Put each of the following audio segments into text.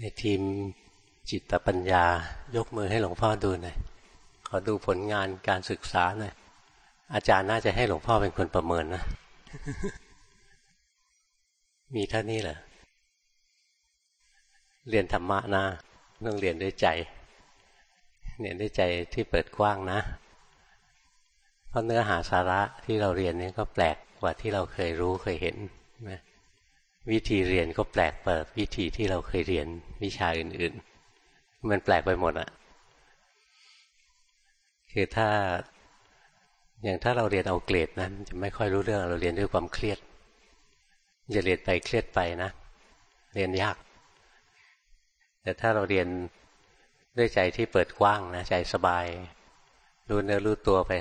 ในทีมจิตปัญญายกมือให้หลวงพ่อดูหน่อยขอดูผลงานการศึกษาหน่อยอาจารย์น่าจะให้หลวงพ่อเป็นคนประเมินนะ มีเท่านี้เหรอเรียนธรรมะนะต้องเรียนด้วยใจ เรียนด้วยใจที่เปิดกว้างนะ เพราะเนื้อหาสาระที่เราเรียนนี่ก็แปลกกว่าที่เราเคยรู้เคยเห็นนะ วิธีเรียนก็แปลกกว่าวิธีที่เราเคยเรียนวิชาอื่น ๆ มันแปลกไปหมดอะคือถ้าอย่างถ้าเราเรียนเอาเกรดนะจะไม่ค่อยรู้เรื่องเราเรียนด้วยความเครียดจะเรียนไปเครียดไปนะ เรียนยาก แต่ถ้าเราเรียนด้วยใจที่เปิดกว้างนะใจสบาย รู้เนื้อรู้ตัวไป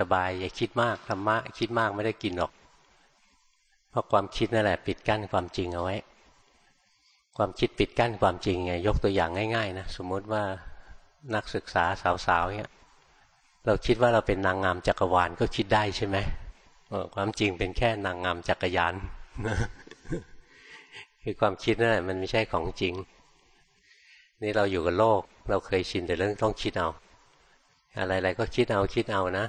สบายๆอย่าคิดมากธรรมะคิดมากไม่ได้กินหรอก เพราะความคิดนั่นแหละ ปิดกั้นความจริงเอาไว้ ความคิดปิดกั้นความจริงไงยกตัวอย่างง่ายๆนะสมมติว่านักศึกษาสาวๆเนี่ยเราคิดว่าเราเป็นนางงามจักรวาลก็คิดได้ใช่ไหมความจริงเป็นแค่นางงามจักรยานคือความคิดนั่นแหละมันไม่ใช่ของจริง นี่เราอยู่กับโลก เราเคยชินแต่เรื่องต้องคิดเอา อะไรๆก็คิดเอาคิดเอานะ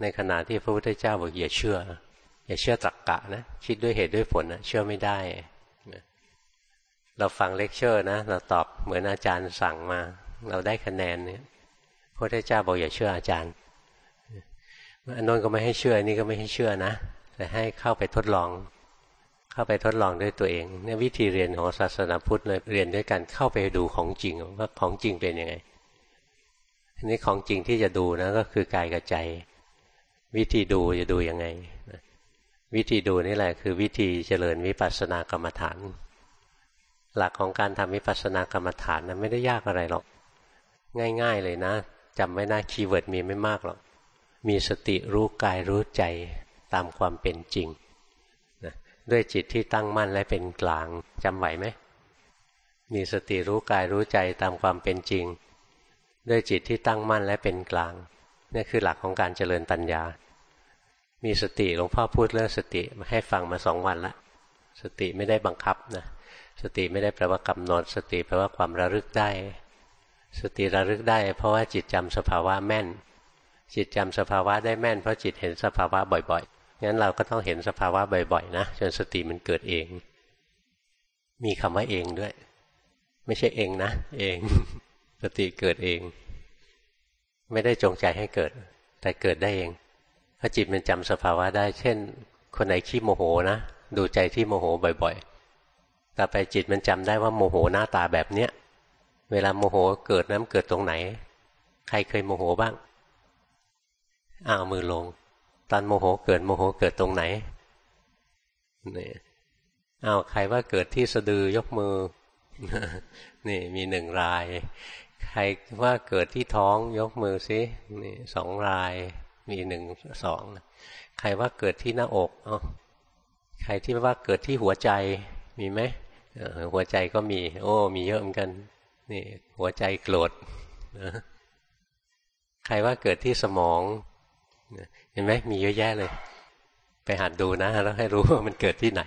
ในขณะที่พระพุทธเจ้าบอกอย่าเชื่อ อย่าเชื่อตรกกะนะคิดด้วยเหตุด้วยผลนะเชื่อไม่ได้เราฟังเลคเชอร์นะเราตอบเหมือนอาจารย์สั่งมา เราได้คะแนนเนี่ยพระพุทธเจ้าบอกอย่าเชื่ออาจารย์อันนนก็ไม่ให้เชื่ออันนี้ก็ไม่ให้เชื่อนะแต่ให้เข้าไปทดลอง เข้าไปทดลองด้วยตัวเองเนี่ยวิธีเรียนของศาสนาพุทธเลยเรียนด้วยกันเข้าไปดูของจริงว่าของจริงเป็นยังไงอันนี้ของจริงที่จะดูนะก็คือกายกับใจ วิธีดูจะดูยังไง วิธีดูนี่แหละคือวิธีเจริญวิปัสสนากรรมฐาน หลักของการทำวิปัสสนากรรมฐานนะไม่ได้ยากอะไรหรอก ง่าย ๆ เลยนะจำไว้นะ keyword มีไม่มากหรอก มีสติรู้กายรู้ใจตามความเป็นจริงนะด้วยจิตที่ตั้งมั่นและเป็นกลางจำไหวไหมมีสติรู้กายรู้ใจตามความเป็นจริง ด้วยจิตที่ตั้งมั่นและเป็นกลางนี่คือหลักของการเจริญปัญญา มีสติหลวงพ่อพูดเรื่องสติมาให้ฟังมาสองวันละสติไม่ได้บังคับนะสติไม่ได้แปลว่ากำหนด สติแปลว่าความระลึกได้ สติระลึกได้ เพราะว่าจิตจำสภาวะแม่น จิตจำสภาวะได้แม่น เพราะจิตเห็นสภาวะบ่อยๆงั้นเราก็ต้องเห็นสภาวะบ่อยๆนะจนสติมันเกิดเอง มีคำว่าเองด้วย ไม่ใช่เองนะ เอง สติเกิดเอง ไม่ได้จงใจให้เกิด แต่เกิดได้เอง พอจิตมันจำสภาวะได้ เช่น คนไหนขี้โมโหนะดูใจที่โมโหบ่อยๆต่อไปจิตมันจำได้ว่าโมโหหน้าตาแบบเนี้ยเวลาโมโหเกิดน้ำเกิดตรงไหน ใครเคยโมโหบ้างอ้าวมือลง ตอนโมโหเกิดโมโหเกิดตรงไหนนี่อ้าวใครว่าเกิดที่สะดือยกมือ นี่มีหนึ่งราย ใครว่าเกิดที่ท้องยกมือสินี่สองราย มีหนึ่งสองใครว่าเกิดที่หน้าอกอ๋อใครที่ว่าเกิดที่หัวใจมีไหมหัวใจก็มี โอ้ มีเยอะเหมือนกันนี่หัวใจโกรธใครว่าเกิดที่สมองเห็นไหมมีเยอะแยะเลย ไปหัดดูนะ แล้วให้รู้ว่ามันเกิดที่ไหน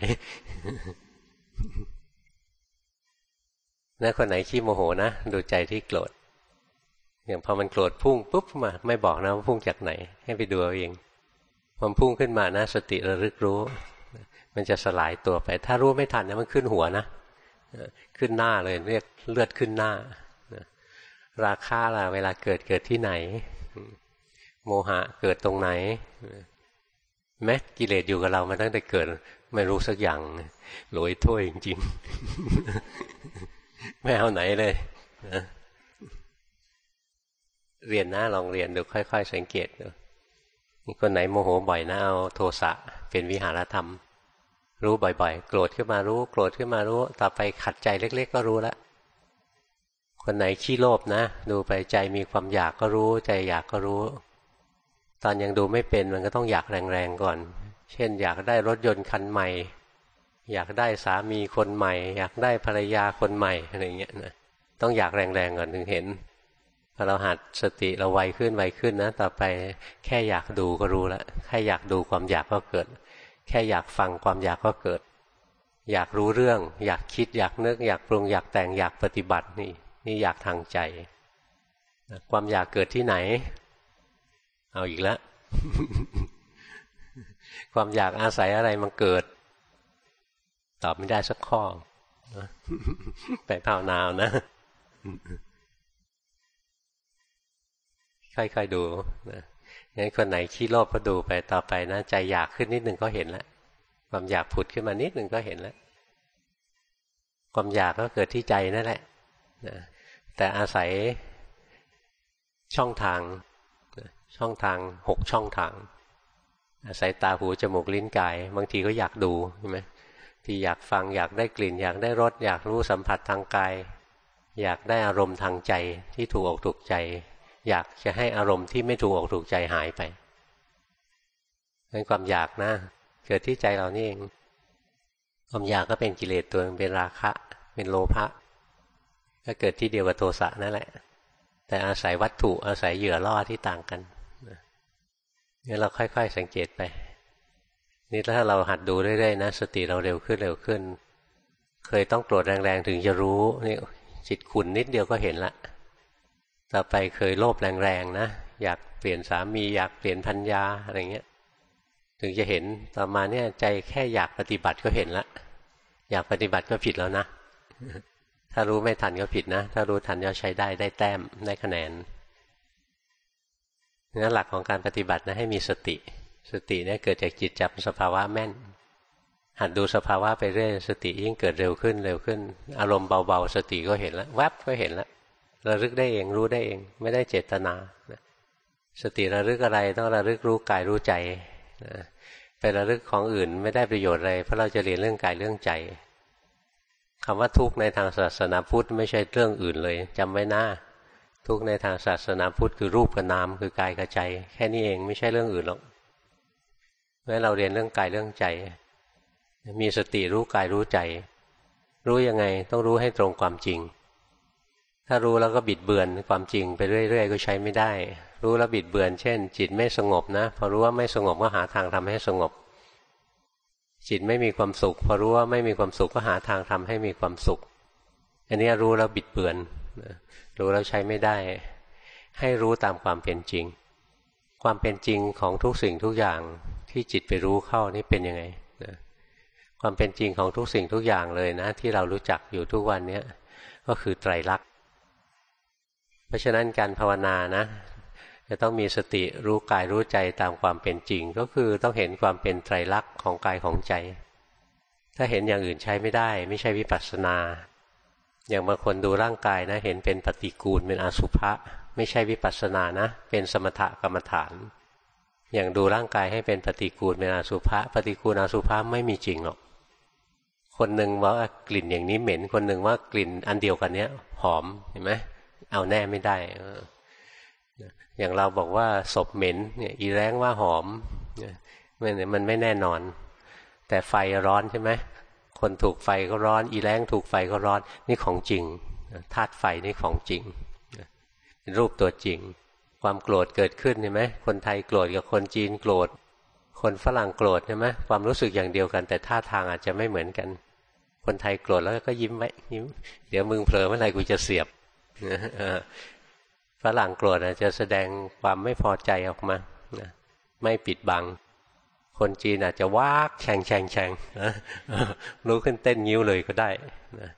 นะคนไหนขี้โมโหนะ ดูใจที่โกรธ อย่างพอมันโกรธพุ่งปุ๊บมาไม่บอกนะว่าพุ่งจากไหน ให้ไปดูเอาเองพอพุ่งขึ้นมานะสติระลึกรู้ มันจะสลายตัวไป ถ้ารู้ไม่ทันนะมันขึ้นหัวนะขึ้นหน้าเลยเรียกเลือดขึ้นหน้าราคาล่ะ เวลาเกิดเกิดที่ไหน โมหะเกิดตรงไหนแม้กิเลสอยู่กับเรามาตั้งแต่เกิด ไม่รู้สักอย่างหลอยถ้วยจริงๆ ไม่เอาไหนเลย เรียนนะลองเรียนดูค่อย ๆ สังเกตดูมีคนไหนโมโหบ่อยนะเอาโทสะเป็นวิหารธรรม รู้บ่อย ๆ โกรธขึ้นมารู้ โกรธขึ้นมารู้ ต่อไปขัดใจเล็ก ๆ ก็รู้ล้วคนไหนขี้โลภนะ ดูไปใจมีความอยากก็รู้ ใจอยากก็รู้ ตอนยังดูไม่เป็นมันก็ต้องอยากแรงๆก่อน เช่น อยากได้รถยนต์คันใหม่ อยากได้สามีคนใหม่ อยากได้ภรรยาคนใหม่อะไรเงี้ยนะต้องอยากแรงๆก่อนถึงเห็น พอเราหัดสติเราไวขึ้นไวขึ้นนะ ต่อไปแค่อยากดูก็รู้ล้วแค่อยากดูความอยากก็เกิด แค่อยากฟังความอยากก็เกิด อยากรู้เรื่อง อยากคิดอยากนึก อยากปรุงอยากแต่งอยากปฏิบัตินี่ นี่อยากทางใจความอยากเกิดที่ไหน เอาอีกแล้วความอยากอาศัยอะไรมันเกิด ตอบไม่ได้สักข้อไปภาวนาวนะ ค่อยๆดูนะงั้นคนไหนขี้โลภก็ดูไปต่อไปนะใจอยากขึ้นนิดหนึ่งก็เห็นแล้วความอยากผุดขึ้นมานิดหนึ่งก็เห็นแล้วความอยากก็เกิดที่ใจนั่นแหละนะแต่อาศัยช่องทางช่องทางหกช่องทาง อาศัยตาหูจมูกลิ้นกาย บางทีก็อยากดูใช่ไหมที่อยากฟังอยากได้กลิ่น อยากได้รสอยากรู้สัมผัสทางกาย อยากได้อารมณ์ทางใจที่ถูกอกถูกใจ อยากจะให้อารมณ์ที่ไม่ถูกอกถูกใจหายไปเป็นความอยากนะเกิดที่ใจเรานี่เองความอยากก็เป็นกิเลสตัวเป็นราคะ เป็นโลภะก็เกิดที่เดียวกับโทสะนั่นแหละ แต่อาศัยวัตถุอาศัยเหยื่อล่อที่ต่างกันนี่เราค่อย ๆ สังเกตไป นี่ถ้าเราหัดดูเรื่อยๆนะสติเราเร็วขึ้นเร็วขึ้น เคยต้องโกรธแรงๆถึงจะรู้นี่จิตขุนนิดเดียวก็เห็นละ ต่อไปเคยโลภแรงๆนะอยากเปลี่ยนสามีอยากเปลี่ยนพัญญาอะไรเงี้ย ถึงจะเห็นต่อมาเนี่ยใจแค่อยากปฏิบัติก็เห็นละอยากปฏิบัติก็ผิดแล้วนะถ้ารู้ไม่ทันก็ผิดนะ ถ้ารู้ทันก็ใช้ได้ได้แต้มได้คะแนนนั่นหลักของการปฏิบัตินะให้มีสติ สติเนี่ยเกิดจากจิตจับสภาวะแม่น หัดดูสภาวะไปเรื่อยสติยิ่งเกิดเร็วขึ้นเร็วขึ้น อารมณ์เบาๆ สติก็เห็นแล้วแวบก็เห็นแล้ว ระลึกได้เองรู้ได้เอง ไม่ได้เจตนาสติระลึกอะไรต้องระลึกรู้กายรู้ใจไประลึกของอื่นไม่ได้ประโยชน์อะไรเพราะเราจะเรียนเรื่องกายเรื่องใจคำว่าทุกข์ในทางศาสนาพุทธไม่ใช่เรื่องอื่นเลยจำไว้หน้าทุกข์ในทางศาสนาพุทธคือรูปกับนามคือกายกับใจ แค่นี้เองไม่ใช่เรื่องอื่นหรอกเมื่อเราเรียนเรื่องกายเรื่องใจ มีสติรู้กายรู้ใจ รู้ยังไงต้องรู้ให้ตรงความจริง ถ้ารู้แล้วก็บิดเบือนความจริงไปเรื่อยๆ ก็ใช้ไม่ได้ รู้แล้วบิดเบือน เช่น จิตไม่สงบนะ พอรู้ว่าไม่สงบก็หาทางทำให้สงบ จิตไม่มีความสุข พอรู้ว่าไม่มีความสุขก็หาทางทำให้มีความสุข อันนี้รู้แล้วบิดเบือน รู้แล้วใช้ไม่ได้ ให้รู้ตามความเป็นจริง ความเป็นจริงของทุกสิ่งทุกอย่างที่จิตไปรู้เข้านี่เป็นยังไงนะความเป็นจริงของทุกสิ่งทุกอย่างเลยนะ ที่เรารู้จักอยู่ทุกวันนี้ก็คือไตรลักษณ์ เพราะฉะนั้นการภาวนานะ จะต้องมีสติรู้กายรู้ใจตามความเป็นจริง ก็คือต้องเห็นความเป็นไตรลักษณ์ของกายของใจ ถ้าเห็นอย่างอื่นใช้ไม่ได้ ไม่ใช่วิปัสสนา อย่างบางคนดูร่างกายนะ เห็นเป็นปฏิกูลเป็นอสุภะไม่ใช่วิปัสสนานะ เป็นสมถกรรมฐาน อย่างดูร่างกายให้เป็นปฏิกูลเป็นอสุภะปฏิกูลอสุภะไม่มีจริงหรอกคนหนึ่งว่ากลิ่นอย่างนี้เหม็น คนหนึ่งว่ากลิ่นอันเดียวกันเนี้ยหอมเห็นไหม เอาแน่ไม่ได้อย่างเราบอกว่าศพเหม็นเนี่ยอีแรงว่าหอมมันมันไม่แน่นอน แต่ไฟร้อนใช่ไหมคนถูกไฟก็ร้อน อีแรงถูกไฟก็ร้อนนี่ของจริงธาตุไฟนี่ของจริงเป็นรูปตัวจริง ความโกรธเกิดขึ้นใช่ไหมคนไทยโกรธกับคนจีนโกรธ คนฝรั่งโกรธใช่ไหมความรู้สึกอย่างเดียวกัน แต่ท่าทางอาจจะไม่เหมือนกัน คนไทยโกรธแล้วก็ยิ้มไว้ยิ้ม เดี๋ยวมึงเผลอเมื่อไหร่กูจะเสียบ ฝรั่งโกรธอาจจะแสดงความไม่พอใจออกมาไม่ปิดบัง คนจีนอาจจะวากแฉงแฉงแฉงรู้ขึ้นเต้นนิ้วเลยก็ได้นะ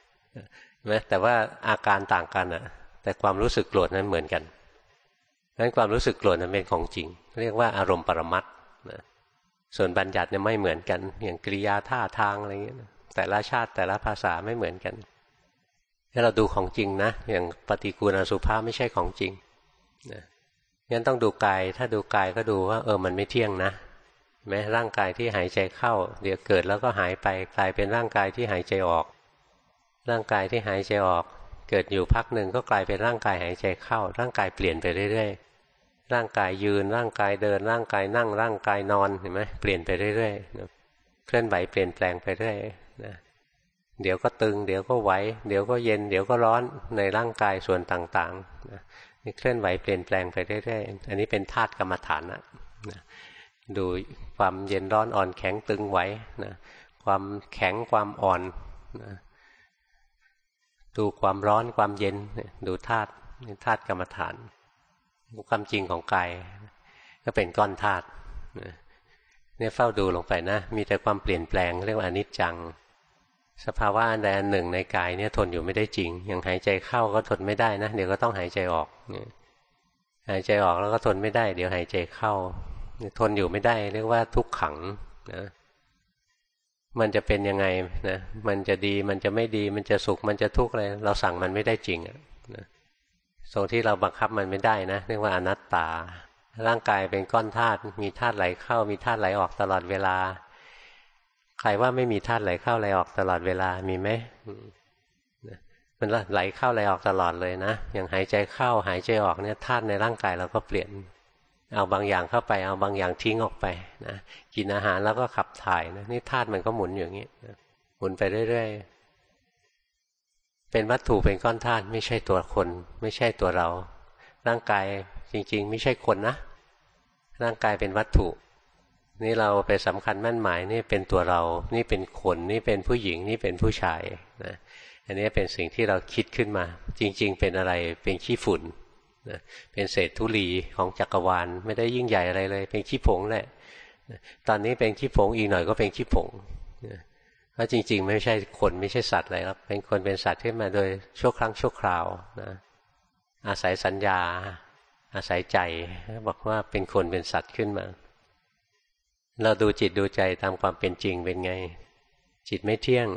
แต่ว่าอาการต่างกันอะแต่ความรู้สึกโกรธนั้นเหมือนกันนั้นความรู้สึกโกรธนั้นเป็นของจริง เรียกว่าอารมณ์ปรมัตนะส่วนบัญญัติเนี่ยไม่เหมือนกัน อย่างกริยาท่าทางอะไรเงี้ยแต่ละชาติแต่ละภาษาไม่เหมือนกัน เราดูของจริงนะ อย่างปฏิกูลอสุภาพไม่ใช่ของจริงนะงั้นต้องดูกาย ถ้าดูกายก็ดูว่า เออมันไม่เที่ยงนะแม้ร่างกายที่หายใจเข้า เดี๋ยวเกิดแล้วก็หายไปกลายเป็นร่างกายที่หายใจออก ร่างกายที่หายใจออก เกิดอยู่พักหนึ่งก็กลายเป็นร่างกายหายใจเข้า ร่างกายเปลี่ยนไปเรื่อยร่างกายยืนร่างกายเดิน ร่างกายนั่งร่างกายนอนเห็นไหมเปลี่ยนไปเรื่อยๆเคลื่อนไหวเปลี่ยนแปลงไปเรื่อยนะ เดี๋ยวก็ตึง เดี๋ยวก็ไหว เดี๋ยวก็เย็น เดี๋ยวก็ร้อนในร่างกายส่วนต่างๆนี่เคลื่อนไหวเปลี่ยนแปลงไปเรื่อยๆ อันนี้เป็นธาตุกรรมฐานนะนะดูความเย็นร้อนอ่อนแข็งตึงไหวนะความแข็งความอ่อนนะดูความร้อนความเย็นดูธาตุธาตุกรรมฐานความจริงของกายก็เป็นก้อนธาตุเนี่ยเฝ้าดูลงไปนะ มีแต่ความเปลี่ยนแปลงเรียกว่าอนิจจัง สภาวะอันใดอันหนึ่งในกายเนี่ยทนอยู่ไม่ได้จริง อย่างหายใจเข้าก็ทนไม่ได้นะ เดี๋ยวก็ต้องหายใจออก หายใจออกแล้วก็ทนไม่ได้ เดี๋ยวหายใจเข้า ทนอยู่ไม่ได้ เรียกว่าทุกขังนะ มันจะเป็นยังไงนะ มันจะดี มันจะไม่ดี มันจะสุข มันจะทุกข์อะไร เราสั่งมันไม่ได้จริงอะนะตรงที่เราบังคับมันไม่ได้นะ เรียกว่าอนัตตา ร่างกายเป็นก้อนธาตุ มีธาตุไหลเข้า มีธาตุไหลออกตลอดเวลา ใครว่าไม่มีธาตุไหลเข้าไหลออกตลอดเวลามีไหมมันไหลเข้าไหลออกตลอดเลยนะอย่างหายใจเข้าหายใจออกเนี่ยธาตุในร่างกายเราก็เปลี่ยน เอาบางอย่างเข้าไป เอาบางอย่างทิ้งออกไปนะกินอาหารแล้วก็ขับถ่ายนะนี่ธาตุมันก็หมุนอย่างนี้หมุนไปเรื่อยๆเป็นวัตถุเป็นก้อนธาตุไม่ใช่ตัวคน ไม่ใช่ตัวเรา ร่างกายจริง ๆ ไม่ใช่คนนะร่างกายเป็นวัตถุ นี่เราไปสำคัญมั่นหมายนี่เป็นตัวเรา นี่เป็นคนนี่เป็นผู้หญิงนี่เป็นผู้ชายนะอันนี้เป็นสิ่งที่เราคิดขึ้นมา จริง ๆ เป็นอะไรเป็นขี้ฝุ่นนะเป็นเศษธุลีของจักรวาลไม่ได้ยิ่งใหญ่อะไรเลย เป็นขี้ผงแหละตอนนี้เป็นขี้ผงอีกหน่อยก็เป็นขี้ผงเพราะจริง ๆ ไม่ใช่คนไม่ใช่สัตว์อะไรครับเป็นคนเป็นสัตว์ขึ้นมาโดยชั่วครั้งชั่วคราวนะอาศัยสัญญา อาศัยใจบอกว่าเป็นคนเป็นสัตว์ขึ้นมา เราดูจิตดูใจตามความเป็นจริงเป็นไง จิตไม่เที่ยง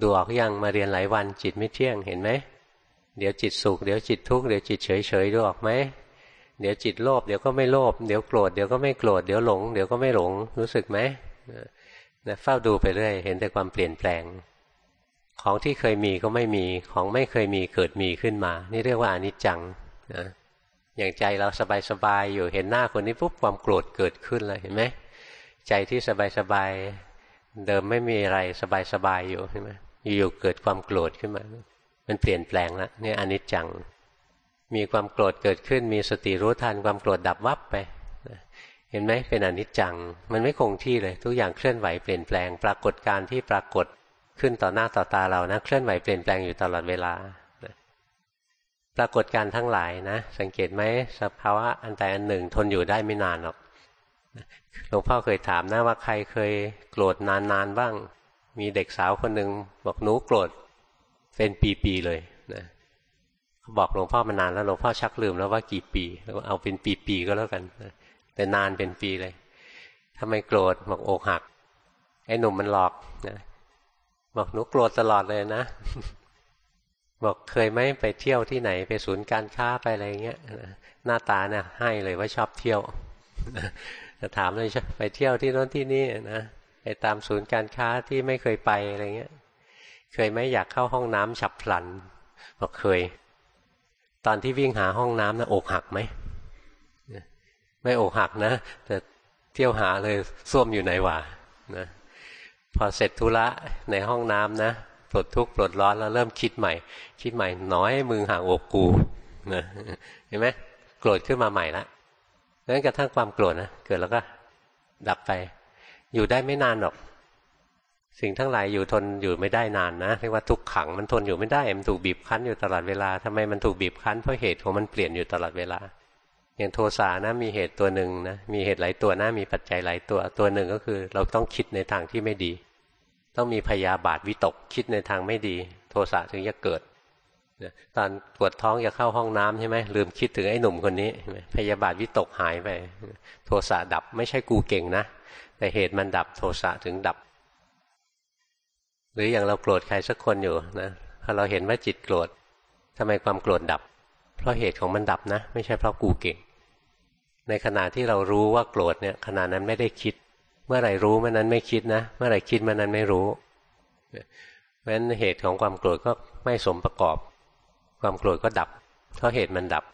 ดูออกยังมาเรียนหลายวัน จิตไม่เที่ยงเห็นไหมเดี๋ยวจิตสุขเดี๋ยวจิตทุกข์เดี๋ยวจิตเฉยเฉยดูออกไหมเดี๋ยวจิตโลภเดี๋ยวก็ไม่โลภเดี๋ยวโกรธเดี๋ยวก็ไม่โกรธเดี๋ยวหลงเดี๋ยวก็ไม่หลงรู้สึกไหมนะเฝ้าดูไปเรื่อยเห็นแต่ความเปลี่ยนแปลง ของที่เคยมีก็ไม่มีของไม่เคยมีเกิดมีขึ้นมา นี่เรียกว่าอนิจจังนะ อย่างใจเราสบายๆอยู่เห็นหน้าคนนี้ปุ๊บความโกรธเกิดขึ้นเลยเห็นไหมใจที่สบายๆเดิมไม่มีอะไรสบายๆอยู่ใช่ไหมอยู่ๆเกิดความโกรธขึ้นมา มันเปลี่ยนแปลงแล้วนี่อนิจจัง มีความโกรธเกิดขึ้น มีสติรู้ทันความโกรธดับวับไปเห็นไหมเป็นอนิจจัง มันไม่คงที่เลย ทุกอย่างเคลื่อนไหวเปลี่ยนแปลง ปรากฏการที่ปรากฏขึ้นต่อหน้าต่อตาเรานะเคลื่อนไหวเปลี่ยนแปลงอยู่ตลอดเวลา ปรากฏการทั้งหลายนะสังเกตไหมสภาวะอันใดอันหนึ่งทนอยู่ได้ไม่นานหรอกหลวงพ่อเคยถามนะว่าใครเคยโกรธนานๆบ้าง มีเด็กสาวคนหนึ่งบอกหนูโกรธเป็นปีๆเลยนะบอกหลวงพ่อมานานแล้วหลวงพ่อชักลืมแล้วว่ากี่ปีแล้วเอาเป็นปีๆก็แล้วกันนะแต่นานเป็นปีเลยทำไมโกรธบอกอกหักไอ้หนุ่มมันหลอกนะบอกหนูโกรธตลอดเลยนะ บอกเคยไหมไปเที่ยวที่ไหนไปศูนย์การค้าไปอะไรเงี้ยหน้าตาเนี่ยให้เลยว่าชอบเที่ยวจะถามเลยไปเที่ยวที่โน้นที่นี่นะไปตามศูนย์การค้าที่ไม่เคยไปอะไรเงี้ย เคยไหมอยากเข้าห้องน้ำฉับพลันบอกเคย ตอนที่วิ่งหาห้องน้ำนะอกหักไหมไม่อกหักนะแต่เที่ยวหาเลยส้วมอยู่ไหนวะนะพอเสร็จธุระในห้องน้ำนะ ปลดทุกข์ปลดร้อนแล้วเริ่มคิดใหม่ คิดใหม่น้อยมึงห่างอกกูนะเห็นไหมโกรธขึ้นมาใหม่ละนั้นกระทั่งความโกรธนะเกิดแล้วก็ดับไป อยู่ได้ไม่นานหรอก สิ่งทั้งหลายอยู่ทนอยู่ไม่ได้นานนะเรียกว่าทุกขังมันทนอยู่ไม่ได้มันถูกบีบคั้นอยู่ตลอดเวลาทำไมมันถูกบีบคั้นเพราะเหตุของมันเปลี่ยนอยู่ตลอดเวลา อย่างโทสะนะมีเหตุตัวหนึ่งนะมีเหตุหลายตัวนะมีปัจจัยหลายตัวตัวหนึ่งก็คือ เราต้องคิดในทางที่ไม่ดี ต้องมีพยาบาทวิตกคิดในทางไม่ดี โทสะถึงจะเกิดตอนปวดท้องจะเข้าห้องน้ำใช่ไหมลืมคิดถึงไอ้หนุ่มคนนี้ พยาบาทวิตกหายไป โทสะดับไม่ใช่กูเก่งนะ แต่เหตุมันดับโทสะถึงดับ หรืออย่างเราโกรธใครสักคนอยู่นะพอเราเห็นว่าจิตโกรธทำไมความโกรธดับ เพราะเหตุของมันดับนะ ไม่ใช่เพราะกูเก่ง ในขณะที่เรารู้ว่าโกรธเนี่ยขณะนั้นไม่ได้คิด เมื่อไหร่รู้เมื่อนั้นไม่คิดนะ เมื่อไหร่คิดเมื่อนั้นไม่รู้เพราะฉะนั้นเหตุของความโกรธก็ไม่สมประกอบ ความโกรธก็ดับ เพราะเหตุมันดับ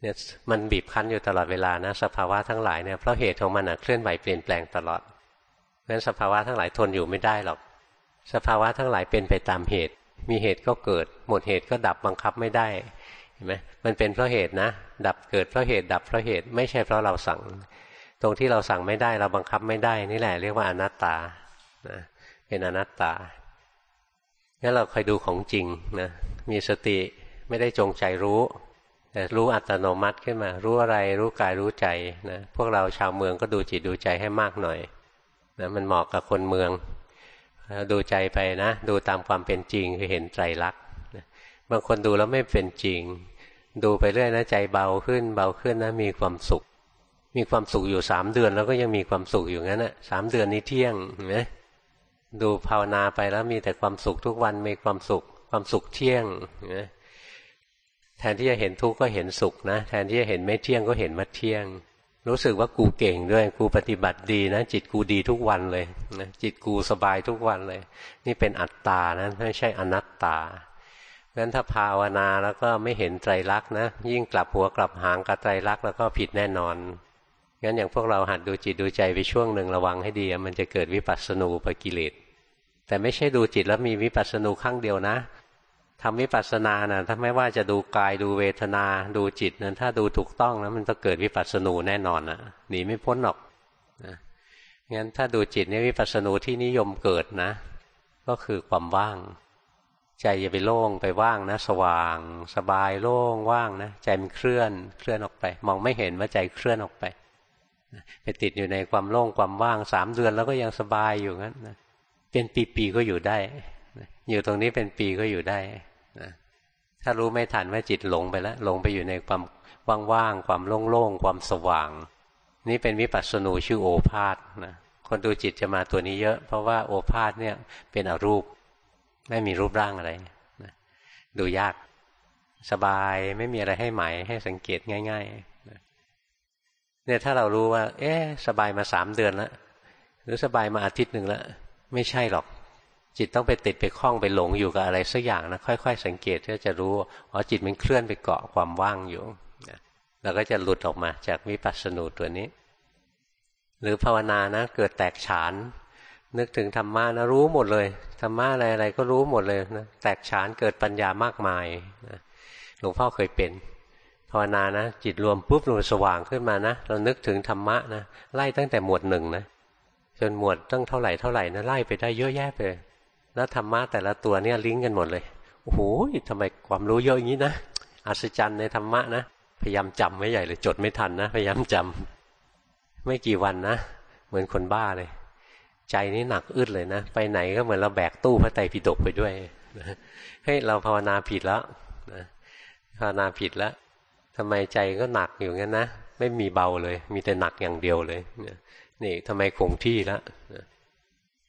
เนี่ยมันบีบคั้นอยู่ตลอดเวลานะสภาวะทั้งหลายเนี่ยเพราะเหตุของมันเคลื่อนไหวเปลี่ยนแปลงตลอดเพราะฉะนั้นสภาวะทั้งหลายทนอยู่ไม่ได้หรอก สภาวะทั้งหลายเป็นไปตามเหตุ มีเหตุก็เกิด หมดเหตุก็ดับบังคับไม่ได้เห็นไหมมันเป็นเพราะเหตุนะ ดับเกิดเพราะเหตุดับเพราะเหตุไม่ใช่เพราะเราสั่ง ตรงที่เราสั่งไม่ได้เราบังคับไม่ได้นี่แหละเรียกว่าอนัตตานะเป็นอนัตตางั้นเราคอยดูของจริงนะมีสติไม่ได้จงใจรู้แต่รู้อัตโนมัติขึ้นมา รู้อะไรรู้กายรู้ใจนะพวกเราชาวเมืองก็ดูจิตดูใจให้มากหน่อยนะมันเหมาะกับคนเมืองดูใจไปนะ ดูตามความเป็นจริงคือเห็นไตรลักษณ์บางคนดูแล้วไม่เป็นจริง ดูไปเรื่อยนะใจเบาขึ้นเบาขึ้นนะมีความสุข มีความสุขอยู่สามเดือนแล้วก็ยังมีความสุขอยู่งั้นนะสามเดือนนี้เที่ยงเห็นไหมดูภาวนาไปแล้วมีแต่ความสุขทุกวันมีความสุข ความสุขเที่ยงเห็นไหมแทนที่จะเห็นทุกข์ก็เห็นสุขนะ แทนที่จะเห็นไม่เที่ยงก็เห็นมาเที่ยง รู้สึกว่ากูเก่งด้วยกูปฏิบัติดีนะ จิตกูดีทุกวันเลยนะจิตกูสบายทุกวันเลย นี่เป็นอัตตานะไม่ใช่อนัตตางั้นถ้าภาวนาแล้วก็ไม่เห็นไตรลักษณ์นะยิ่งกลับหัวกลับหางกับไตรลักษณ์แล้วก็ผิดแน่นอน งั้นอย่างพวกเราหัดดูจิตดูใจไปช่วงหนึ่งระวังให้ดีมันจะเกิดวิปัสสนูปกิเลสแต่ไม่ใช่ดูจิตแล้วมีวิปัสสนูข้างเดียวนะทำวิปัสสนานะถ้าไม่ว่าจะดูกายดูเวทนาดูจิตนั้นถ้าดูถูกต้องแล้วมันจะเกิดวิปัสสนูแน่นอนนะหนีไม่พ้นหรอกนะงั้นถ้าดูจิตเนี่ยวิปัสสนูที่นิยมเกิดนะ ก็คือความว่าง ใจอย่าไปโล่งไปว่างนะ สว่าง สบายโล่งว่างนะ ใจมันเคลื่อนเคลื่อนออกไป มองไม่เห็นว่าใจเคลื่อนออกไป ไปติดอยู่ในความโล่งความว่างสามเดือนแล้วก็ยังสบายอยู่งั้นนะเป็นปีๆก็อยู่ได้อยู่ตรงนี้เป็นปีก็อยู่ได้นะถ้ารู้ไม่ทันว่าจิตหลงไปแล้วหลงไปอยู่ในความว่างๆความโล่งๆความสว่าง นี่เป็นวิปัสสนูชื่อโอภาษนะคนดูจิตจะมาตัวนี้เยอะ เพราะว่าโอภาษเนี่ยเป็นอรูป ไม่มีรูปร่างอะไรนะดูยาก สบายไม่มีอะไรให้หมายให้สังเกตง่าย ๆ เนี่ยถ้าเรารู้ว่า เอ๊สบายมาสามเดือนแล้วหรือสบายมาอาทิตย์หนึ่งแล้วไม่ใช่หรอก จิตต้องไปติดไปคล้องไปหลงอยู่กับอะไรสักอย่างนะค่อย ๆ สังเกตก็จะรู้อ๋อจิตมันเคลื่อนไปเกาะความว่างอยู่เราก็จะหลุดออกมาจากวิปัสสนูตัวนี้ หรือภาวนานะ เกิดแตกฉาน นึกถึงธรรมะนะรู้หมดเลยธรรมะอะไรอะไรก็รู้หมดเลยนะแตกฉานเกิดปัญญามากมายนะหลวงพ่อเคยเป็น ภาวนานะจิตรวมปุ๊บรวมสว่างขึ้นมานะเรานึกถึงธรรมะนะไล่ตั้งแต่หมวดหนึ่งนะจนหมวดตั้งเท่าไหร่เท่าไหร่นะไล่ไปได้เยอะแยะไปแล้วธรรมะแต่ละตัวเนี่ยลิงก์กันหมดเลยโอ้โหทำไมความรู้เยอะอย่างนี้นะอัศจรรย์ในธรรมะนะพยายามจำไว้ใหญ่เลยจดไม่ทันนะพยายามจำไม่กี่วันนะเหมือนคนบ้าเลย ใจนี่หนักอึดเลยนะไปไหนก็เหมือนเราแบกตู้พระไตรปิฎกไปด้วยให้เราภาวนาผิดแล้วนะภาวนาผิดแล้ว ทำไมใจก็หนักอยู่งั้นนะไม่มีเบาเลย มีแต่หนักอย่างเดียวเลยนี่ทำไมคงที่ล้ว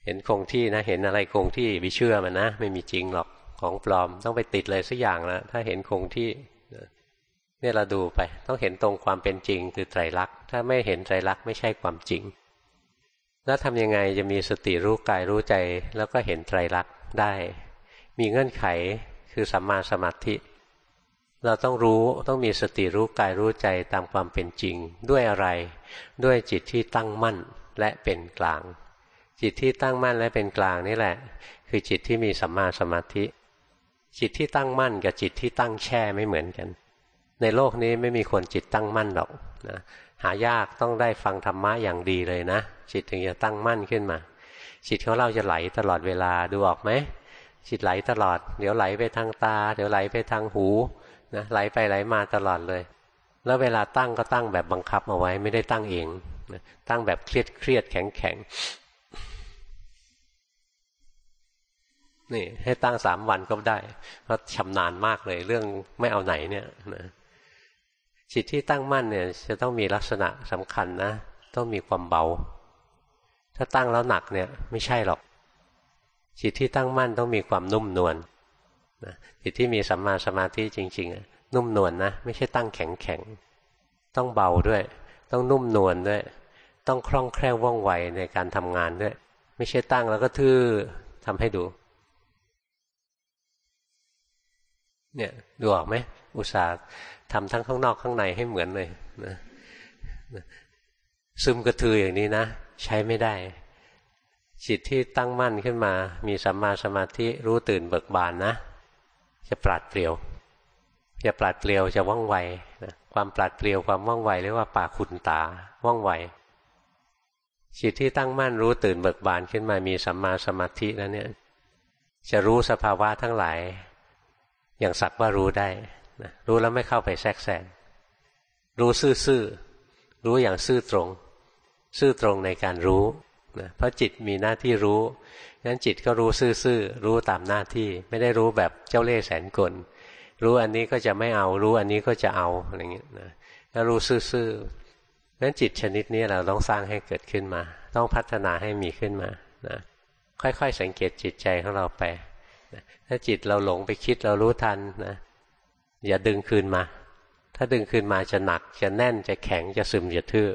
เห็นคงที่นะ เห็นอะไรคงที่ไปเชื่อมันนะไม่มีจริงหรอกของปลอมต้องไปติดเลยสักอย่างแล้วถ้าเห็นคงที่เนี่ยเราดูไป ต้องเห็นตรงความเป็นจริงคือไตรลักษณ์ถ้าไม่เห็นไตรลักษณ์ไม่ใช่ความจริง แล้วทำยังไงจะมีสติรู้กายรู้ใจ แล้วก็เห็นไตรลักษณ์ได้ มีเงื่อนไขคือสัมมาสมาธิ เราต้องรู้ต้องมีสติรู้กายรู้ใจตามความเป็นจริง ด้วยอะไร ด้วยจิตที่ตั้งมั่นและเป็นกลาง จิตที่ตั้งมั่นและเป็นกลางนี่แหละ คือจิตที่มีสัมมาสมาธิ จิตที่ตั้งมั่นกับจิตที่ตั้งแช่ไม่เหมือนกัน ในโลกนี้ไม่มีคนจิตตั้งมั่นหรอกนะหายากต้องได้ฟังธรรมะอย่างดีเลยนะ จิตถึงจะตั้งมั่นขึ้นมา จิตของเราจะไหลตลอดเวลาดูออกไหมจิตไหลตลอด เดี๋ยวไหลไปทางตา เดี๋ยวไหลไปทางหู นะไหลไปไหลมาตลอดเลย แล้วเวลาตั้งก็ตั้งแบบบังคับเอาไว้ ไม่ได้ตั้งเองตั้งแบบเครียดเครียดแข็งแข็งนี่ให้ตั้งสามวันก็ได้ เพราะชำนาญมากเลย เรื่องไม่เอาไหนเนี่ยนะจิตที่ตั้งมั่นเนี่ย จะต้องมีลักษณะสำคัญนะ ต้องมีความเบา ถ้าตั้งแล้วหนักเนี่ย ไม่ใช่หรอก จิตที่ตั้งมั่นต้องมีความนุ่มนวล นะจิตที่มีสัมมาสมาธิจริงๆ นุ่มนวลนนะไม่ใช่ตั้งแข็งแข็งต้องเบาด้วย ต้องนุ่มนวลด้วย ต้องคล่องแคล่วว่องไวในการทำงานด้วย ไม่ใช่ตั้งแล้วก็ทื่อทำให้ดู เนี่ยดูออกไหมอุตส่าห์ทำทั้งข้างนอกข้างในให้เหมือนเลยนะซึมกระทืออย่างนี้นะ ใช้ไม่ได้จิตที่ตั้งมั่นขึ้นมา มีสัมมาสมาธิรู้ตื่นเบิกบานนะ จะปราดเปรียวจะปราดเปรียวจะว่องไวนะความปราดเปรียวความว่องไวเรียกว่าป่าคุณตาว่องไวจิตที่ตั้งมั่นรู้ตื่นเบิกบานขึ้นมามีสัมมาสมาธิแล้วเนี่ย จะรู้สภาวะทั้งหลาย อย่างสักว่ารู้ได้นะรู้แล้วไม่เข้าไปแทรกแซงรู้ซื่อๆรู้อย่างซื่อตรง ซื่อตรงในการรู้ นะเพราะจิตมีหน้าที่รู้งั้นจิตก็รู้ซื่อๆรู้ตามหน้าที่ ไม่ได้รู้แบบเจ้าเล่ห์แสนกล รู้อันนี้ก็จะไม่เอา รู้อันนี้ก็จะเอาอะไรเงี้ยนะถ้ารู้ซื่อๆนั้นจิตชนิดนี้เราต้องสร้างให้เกิดขึ้นมา ต้องพัฒนาให้มีขึ้นมานะค่อยๆสังเกตจิตใจของเราไปนะถ้าจิตเราหลงไปคิดเรารู้ทันนะอย่าดึงคืนมา ถ้าดึงคืนมาจะหนัก จะแน่นจะแข็งจะซึมจะทื่อ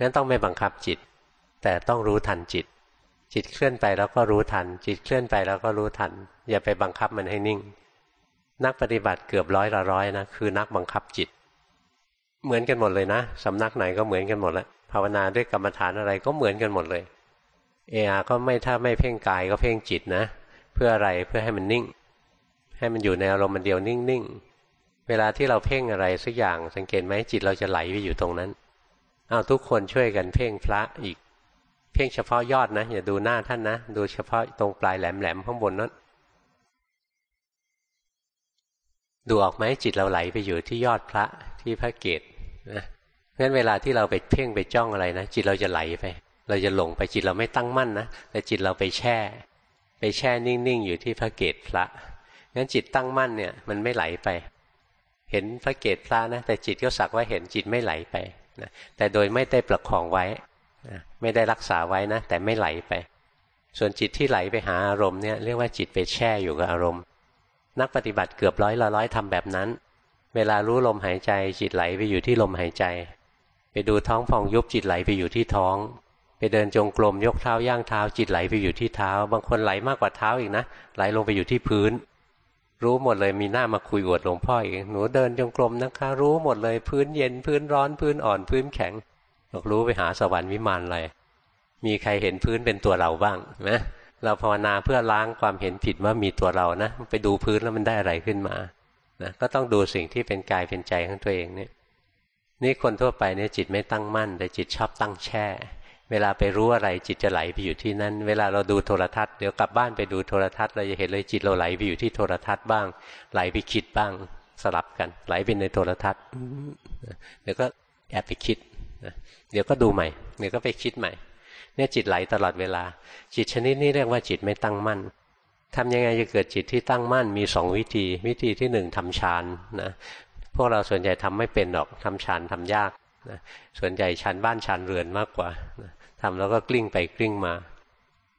นั้นต้องไม่บังคับจิต แต่ต้องรู้ทันจิต จิตเคลื่อนไปแล้วก็รู้ทัน จิตเคลื่อนไปแล้วก็รู้ทัน อย่าไปบังคับมันให้นิ่ง นักปฏิบัติเกือบร้อยละร้อยนะคือนักบังคับจิต เหมือนกันหมดเลยนะสำนักไหนก็เหมือนกันหมดแล้วภาวนาด้วยกรรมฐานอะไรก็เหมือนกันหมดเลย เออาก็ไม่ถ้าไม่เพ่งกายก็เพ่งจิตนะ เพื่ออะไรเพื่อให้มันนิ่ง ให้มันอยู่ในอารมณ์มันเดียวนิ่งๆเวลาที่เราเพ่งอะไรสักอย่างสังเกตไหมจิตเราจะไหลไปอยู่ตรงนั้นอ้าวทุกคนช่วยกันเพ่งพระอีก เพ่งเฉพาะยอดนะอย่าดูหน้าท่านนะ ดูเฉพาะตรงปลายแหลมๆข้างบนนั้นดูออกไหมจิตเราไหลไปอยู่ที่ยอดพระที่พระเกศนะงั้นเวลาที่เราไปเพ่งไปจ้องอะไรนะจิตเราจะไหลไป เราจะหลงไปจิตเราไม่ตั้งมั่นนะแต่จิตเราไปแช่ ไปแช่นิ่งๆอยู่ที่พระเกศพระงั้นจิตตั้งมั่นเนี่ยมันไม่ไหลไป เห็นพระเกศพระนะแต่จิตก็สักว่าเห็นจิตไม่ไหลไปนะแต่โดยไม่ได้ประคองไว้ ไม่ได้รักษาไว้นะ แต่ไม่ไหลไป ส่วนจิตที่ไหลไปหาอารมณ์เนี่ยเรียกว่าจิตไปแช่อยู่กับอารมณ์ นักปฏิบัติเกือบร้อยละร้อยทำแบบนั้น เวลารู้ลมหายใจ จิตไหลไปอยู่ที่ลมหายใจ ไปดูท้องพองยุบจิตไหลไปอยู่ที่ท้อง ไปเดินจงกรมยกเท้าย่างเท้า จิตไหลไปอยู่ที่เท้า บางคนไหลมากกว่าเท้าอีกนะไหลลงไปอยู่ที่พื้นรู้หมดเลยมีหน้ามาคุยอวดหลวงพ่ออีกหนูเดินจงกรมนะคะ รู้หมดเลยพื้นเย็นพื้นร้อนพื้นอ่อนพื้นแข็ง บอกรู้ไปหาสวรรค์วิมานอะไรมีใครเห็นพื้นเป็นตัวเราบ้างนะเราภาวนาเพื่อล้างความเห็นผิดว่ามีตัวเรานะไปดูพื้นแล้วมันได้อะไรขึ้นมานะก็ต้องดูสิ่งที่เป็นกายเป็นใจของตัวเองเนี่ยนี่คนทั่วไปเนี่ยจิตไม่ตั้งมั่น แต่จิตชอบตั้งแช่ เวลาไปรู้อะไรจิตจะไหลไปอยู่ที่นั่นเวลาเราดูโทรทัศน์เดี๋ยวกลับบ้านไปดูโทรทัศน์เราจะเห็นเลยจิตเราไหลไปอยู่ที่โทรทัศน์บ้าง ไหลไปคิดบ้างสลับกัน ไหลไปในโทรทัศน์เดี๋ยวก็แอบไปคิด เดี๋ยวก็ดูใหม่ เดี๋ยวก็ไปคิดใหม่ เนี่ยจิตไหลตลอดเวลา จิตชนิดนี้เรียกว่าจิตไม่ตั้งมั่นทำยังไงจะเกิดจิตที่ตั้งมั่นมีสองวิธี วิธีที่หนึ่งทำฌานนะพวกเราส่วนใหญ่ทำไม่เป็นหรอกทำฌานทำยากนะส่วนใหญ่ชั้นบ้านชั้นเรือนมากกว่านะทำแล้วก็กลิ้งไปกลิ้งมา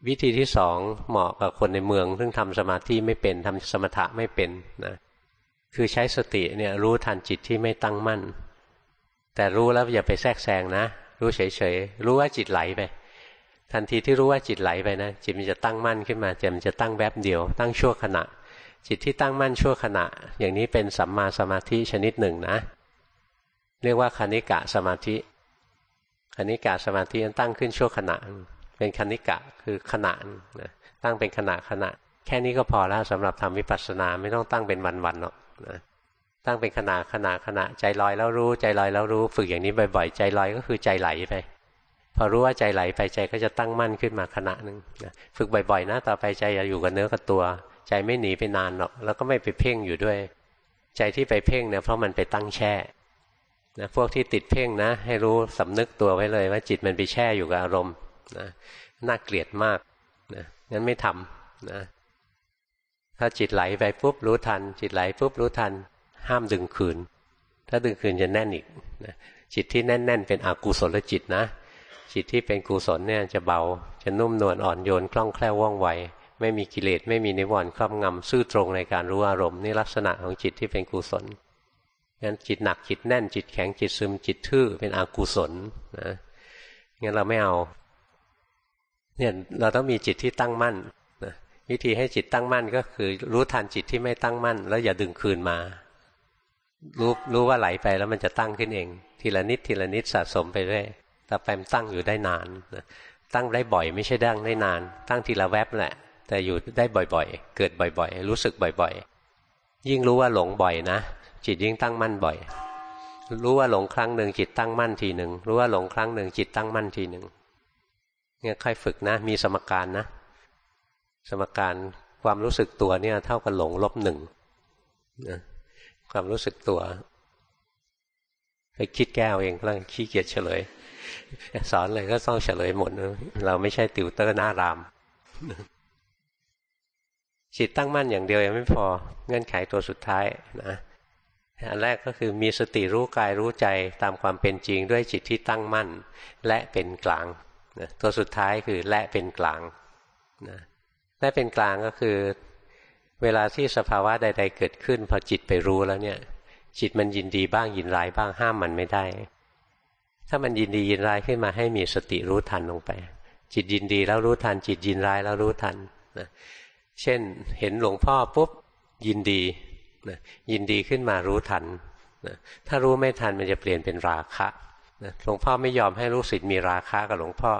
วิธีที่สองเหมาะกับคนในเมือง ซึ่งทำสมาธิไม่เป็นทำสมถะไม่เป็นนะคือใช้สติเนี่ยรู้ทันจิตที่ไม่ตั้งมั่น แต่รู้แล้วอย่าไปแทรกแซงนะ รู้เฉยๆ รู้ว่าจิตไหลไป ทันทีที่รู้ว่าจิตไหลไปนะ จิตมันจะตั้งมั่นขึ้นมาจมันจะตั้งแวบเดียว ตั้งชั่วขณะ จิตที่ตั้งมั่นชั่วขณะ อย่างนี้เป็นสัมมาสมาธิชนิดหนึ่งนะ เรียกว่าคณิกะสมาธิคณิกะสมาธินั้นตั้งขึ้นชั่วขณะ เป็นคณิกะคือขณะนะตั้งเป็นขณะขณะ แค่นี้ก็พอแล้วสำหรับทำวิปัสสนาไม่ต้องตั้งเป็นวันๆหรอกนะ ตั้งเป็นขณะขณะขณะใจลอยแล้วรู้ใจลอยแล้วรู้ฝึกอย่างนี้บ่อยๆ ใจลอยก็คือใจไหลไป พอรู้ว่าใจไหลไปใจก็จะตั้งมั่นขึ้นมาขณะหนึ่งฝึกบ่อยๆนะต่อไปใจจะอยู่กับเนื้อกับตัว ใจไม่หนีไปนานหรอกแล้วก็ไม่ไปเพ่งอยู่ด้วย ใจที่ไปเพ่งเนี่ยเพราะมันไปตั้งแช่นะพวกที่ติดเพ่งนะ ให้รู้สำนึกตัวไว้เลยว่าจิตมันไปแช่อยู่กับอารมณ์นะน่าเกลียดมากนะงั้นไม่ทำนะถ้าจิตไหลไปปุ๊บรู้ทัน จิตไหลปุ๊บรู้ทัน ห้ามดึงคืน ถ้าดึงคืนจะแน่นอีกนะจิตที่แน่น ๆ เป็นอกุศลจิตนะจิตที่เป็นกุศลเนี่ยจะเบา จะนุ่มนวลอ่อนโยนคล่องแคล่วว่องไว ไม่มีกิเลสไม่มีนิวรณ์ครอบงำซื่อตรงในการรู้อารมณ์นี่ลักษณะของจิตที่เป็นกุศลงั้นจิตหนักจิตแน่นจิตแข็งจิตซึมจิตทื่อเป็นอกุศลนะงั้นเราไม่เอาเนี่ยเราต้องมีจิตที่ตั้งมั่นนะวิธีให้จิตตั้งมั่นก็คือรู้ทันจิตที่ไม่ตั้งมั่น แล้วอย่าดึงคืนมา รู้รู้ว่าไหลไปแล้วมันจะตั้งขึ้นเอง ทีละนิดทีละนิดสะสมไปเรื่อยแต่แปมตั้งอยู่ได้นานนะตั้งได้บ่อยไม่ใช่ดั้งได้นาน ตั้งทีละแวบแหละ แต่อยู่ได้บ่อยๆ เกิดบ่อยๆ รู้สึกบ่อยๆ ยิ่งรู้ว่าหลงบ่อยนะ จิตยิ่งตั้งมั่นบ่อย รู้ว่าหลงครั้งหนึ่งจิตตั้งมั่นทีหนึ่งรู้ว่าหลงครั้งหนึ่งจิตตั้งมั่นทีหนึ่งเนี่ยค่อยฝึกนะ มีสมการนะ สมการความรู้สึกตัวเนี่ย เท่ากับหลงลบหนึ่งนะ ความรู้สึกตัว ไปคิดแก้วเองแล้วขี้เกียจเฉลย สอนเลยก็ต้องเฉลยหมดเราไม่ใช่ติวเตอร์หน้ารามจิตตั้งมั่นอย่างเดียวยังไม่พอเงื่อนไขตัวสุดท้ายนะอันแรกก็คือมีสติรู้กายรู้ใจตามความเป็นจริงด้วยจิตที่ตั้งมั่น และเป็นกลางนะตัวสุดท้ายคือและเป็นกลางนะและเป็นกลางก็คือ เวลาที่สภาวะใด ๆ เกิดขึ้น พอจิตไปรู้แล้วเนี่ย จิตมันยินดีบ้างยินร้ายบ้างห้ามมันไม่ได้ ถ้ามันยินดียินร้ายขึ้นมาให้มีสติรู้ทันลงไป จิตยินดีแล้วรู้ทัน จิตยินร้ายแล้วรู้ทันนะเช่นเห็นหลวงพ่อปุ๊บยินดีนะยินดีขึ้นมารู้ทันนะถ้ารู้ไม่ทันมันจะเปลี่ยนเป็นราคะนะหลวงพ่อไม่ยอมให้ลูกศิษย์มีราคะกับหลวงพ่อ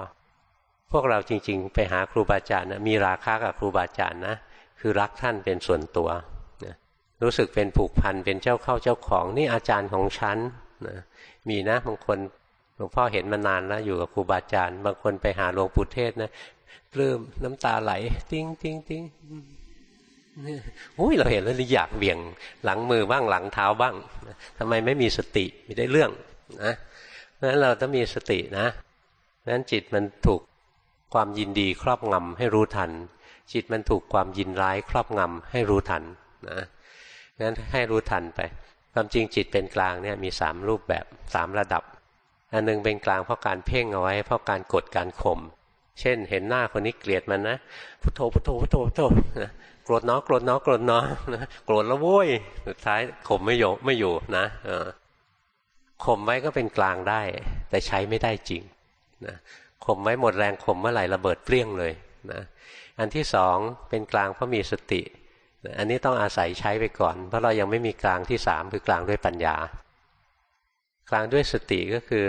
พวกเราจริง ๆ ไปหาครูบาอาจารย์นะมีราคะกับครูบาอาจารย์นะ คือรักท่านเป็นส่วนตัวนะรู้สึกเป็นผูกพันเป็นเจ้าเข้าเจ้าของ นี่อาจารย์ของฉันนะมีนะบางคนหลวงพ่อเห็นมานานแล้วอยู่กับครูบาอาจารย์ บางคนไปหาหลวงปู่เทสก์นะปลื้มน้ำตาไหล ติ้งติ้งติ้งอุ้ยเราเห็นแล้วอยากเบี่ยงหลังมือบ้างหลังเท้าบ้างทำไมไม่มีสติไม่ได้เรื่องนะนั้นเราต้องมีสตินะนั้นจิตมันถูกความยินดีครอบงำให้รู้ทัน จิตมันถูกความยินร้ายครอบงำให้รู้ทันนะนั้นให้รู้ทันไป ความจริงจิตเป็นกลางเนี่ยมีสามรูปแบบสามระดับ อันนึงเป็นกลางเพราะการเพ่งเอาไว้ เพราะการกดการข่มเช่น เห็นหน้าคนนี้เกลียดมันนะพุทโธพุทโธพุทโธพุทโธนะโกรธเนาะโกรธเนาะโกรธเนาะโกรธแล้วโว้ยสุดท้ายข่มไม่อยู่ไม่อยู่นะข่มไว้ก็เป็นกลางได้ แต่ใช้ไม่ได้จริงนะข่มไว้หมดแรงข่มเมื่อไหร่ระเบิดเปรี้ยงเลย นะอันที่สองเป็นกลางเพราะมีสติอันนี้ต้องอาศัยใช้ไปก่อน เพราะเรายังไม่มีกลางที่สามคือกลางด้วยปัญญา กลางด้วยสติก็คือ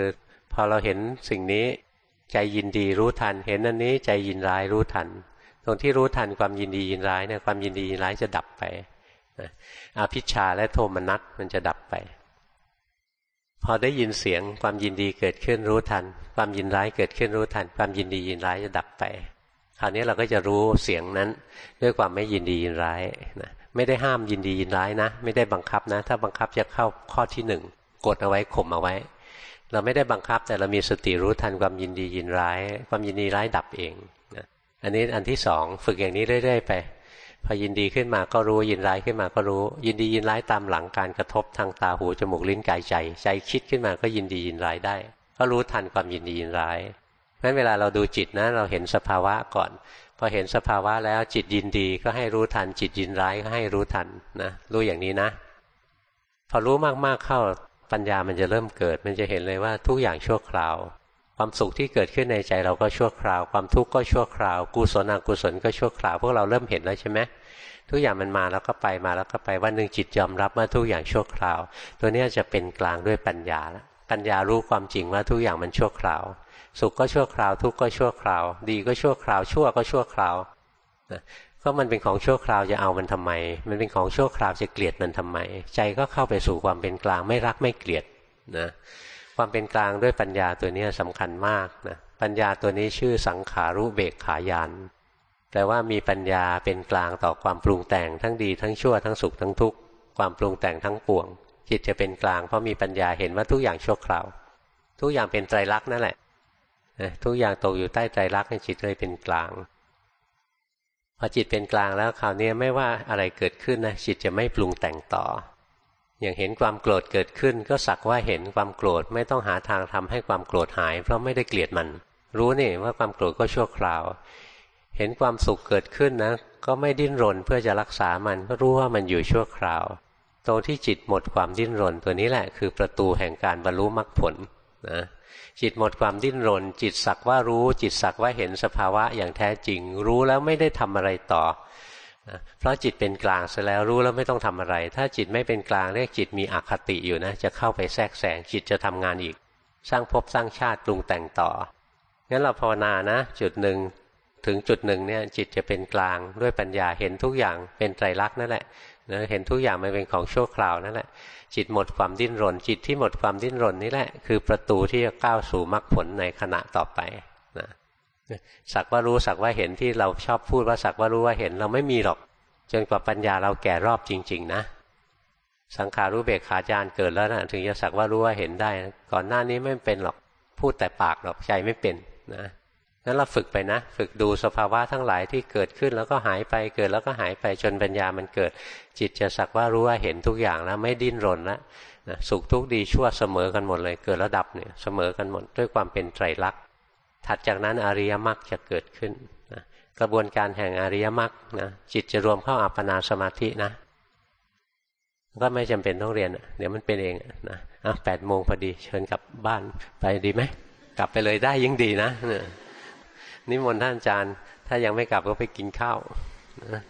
พอเราเห็นสิ่งนี้ใจยินดีรู้ทัน เห็นอันนี้ใจยินร้ายรู้ทัน ตรงที่รู้ทันความยินดียินร้ายเนี่ยความยินดียินร้ายจะดับไปอาพิชชาและโทมนัสมันจะดับไป พอได้ยินเสียงความยินดีเกิดขึ้นรู้ทัน ความยินร้ายเกิดขึ้นรู้ทัน ความยินดียินร้ายจะดับไป คราวนี้เราก็จะรู้เสียงนั้นด้วยความไม่ยินดียินร้ายนะไม่ได้ห้ามยินดียินร้ายนะ ไม่ได้บังคับนะ ถ้าบังคับจะเข้าข้อที่หนึ่งกดเอาไว้ข่มเอาไว้ เราไม่ได้บังคับแต่เรามีสติรู้ทันความยินดียินร้าย ความยินดีร้ายดับเองนะอันนี้อันที่สองฝึกอย่างนี้เรื่อยๆไปพอยินดีขึ้นมาก็รู้ยินร้ายขึ้นมาก็รู้ ยินดียินร้ายตามหลังการกระทบทางตาหูจมูกลิ้นกายใจ ใจคิดขึ้นมาก็ยินดียินร้ายได้ ก็รู้ทันความยินดียินร้าย เพราะเวลาเราดูจิตนะ เราเห็นสภาวะก่อนพอเห็นสภาวะแล้วจิตยินดีก็ให้รู้ทัน จิตยินร้ายก็ให้รู้ทันนะรู้อย่างนี้นะ พอรู้มากๆเข้าปัญญามันจะเริ่มเกิด มันจะเห็นเลยว่าทุกอย่างชั่วคราว ความสุขที่เกิดขึ้นในใจเราก็ชั่วคราว ความทุกข์ก็ชั่วคราว กุศลอกุศลก็ชั่วคราว พวกเราเริ่มเห็นแล้วใช่ไหมทุกอย่างมันมาแล้วก็ไปมาแล้วก็ไปวันหนึ่งจิตยอมรับว่าทุกอย่างชั่วคราว ตัวนี้จะเป็นกลางด้วยปัญญาแล้วปัญญารู้ความจริงว่าทุกอย่างมันชั่วคราว สุขก็ชั่วคราวทุกข์ก็ชั่วคราว ดีก็ชั่วคราวชั่วก็ชั่วคราวก็มันเป็นของชั่วคราวจะเอามันทำไม มันเป็นของชั่วคราวจะเกลียดมันทำไม ใจก็เข้าไปสู่ความเป็นกลางไม่รักไม่เกลียดนะความเป็นกลางด้วยปัญญาตัวนี้สำคัญมากนะปัญญาตัวนี้ชื่อสังขารุเบกขายานแปลว่ามีปัญญาเป็นกลางต่อความปรุงแต่งทั้งดีทั้งชั่วทั้งสุขทั้งทุกข์ความปรุงแต่งทั้งปวง จิตจะเป็นกลางเพราะมีปัญญาเห็นว่าทุกอย่างชั่วคราว ทุกอย่างเป็นไตรลักษณ์นั่นแหละ ทุกอย่างตกอยู่ใต้ไตรลักษณ์จิตเลยเป็นกลาง พอจิตเป็นกลางแล้วคราวนี้ไม่ว่าอะไรเกิดขึ้นนะจิตจะไม่ปรุงแต่งต่อ อย่างเห็นความโกรธเกิดขึ้น ก็สักว่าเห็นความโกรธไม่ต้องหาทางทำให้ความโกรธหาย เพราะไม่ได้เกลียดมัน รู้นี่ว่าความโกรธก็ชั่วคราว เห็นความสุขเกิดขึ้นนะ ก็ไม่ดิ้นรนเพื่อจะรักษามันก็รู้ว่ามันอยู่ชั่วคราวตรงที่จิตหมดความดิ้นรนตัวนี้แหละคือประตูแห่งการบรรลุมรรคผลนะ จิตหมดความดิ้นรน จิตสักว่ารู้ จิตสักว่าเห็นสภาวะอย่างแท้จริง รู้แล้วไม่ได้ทำอะไรต่อเพราะจิตเป็นกลางเสร็จแล้วรู้แล้วไม่ต้องทำอะไร ถ้าจิตไม่เป็นกลางเรียกจิตมีอคติอยู่นะ จะเข้าไปแทรกแซงจิตจะทำงานอีก สร้างภพสร้างชาติปรุงแต่งต่องั้นเราภาวนานะ จุดหนึ่งถึงจุดหนึ่งเนี่ยจิตจะเป็นกลางด้วยปัญญาเห็นทุกอย่างเป็นไตรลักษณ์นั่นแหละ เห็นทุกอย่างมันเป็นของชั่วคราวนั่นแหละจิตหมดความดิ้นรน จิตที่หมดความดิ้นรนนี่แหละ คือประตูที่จะก้าวสู่มรรคผลในขณะต่อไปนะสักว่ารู้สักว่าเห็นที่เราชอบพูดว่าสักว่ารู้ว่าเห็นเราไม่มีหรอก จนกว่าปัญญาเราแก่รอบจริง ๆ นะ สังขารู้เบกขาจารเกิดแล้วนะถึงจะสักว่ารู้ว่าเห็นได้ ก่อนหน้านี้ไม่เป็นหรอกพูดแต่ปากหรอกใจไม่เป็นนะ นั้นเราฝึกไปนะ ฝึกดูสภาวะทั้งหลายที่เกิดขึ้นแล้วก็หายไปเกิดแล้วก็หายไปจนปัญญามันเกิด จิตจะสักว่ารู้ว่าเห็นทุกอย่างแล้วไม่ดิ้นรนแล้วนะสุขทุกข์ดีชั่วเสมอกันหมดเลย เกิดระดับเนี่ยเสมอกันหมดด้วยความเป็นไตรลักษณ์ถัดจากนั้นอริยมรรคจะเกิดขึ้นนะกระบวนการแห่งอริยมรรคนะจิตจะรวมเข้าอัปปนาสมาธินะก็ไม่จำเป็นต้องเรียนเดี๋ยวมันเป็นเองนะอะแปดโมงพอดีเชิญกลับบ้านไปดีไหมกลับไปเลยได้ยิ่งดีนะ นิมนต์ท่านอาจารย์ ถ้ายังไม่กลับก็ไปกินข้าวนะ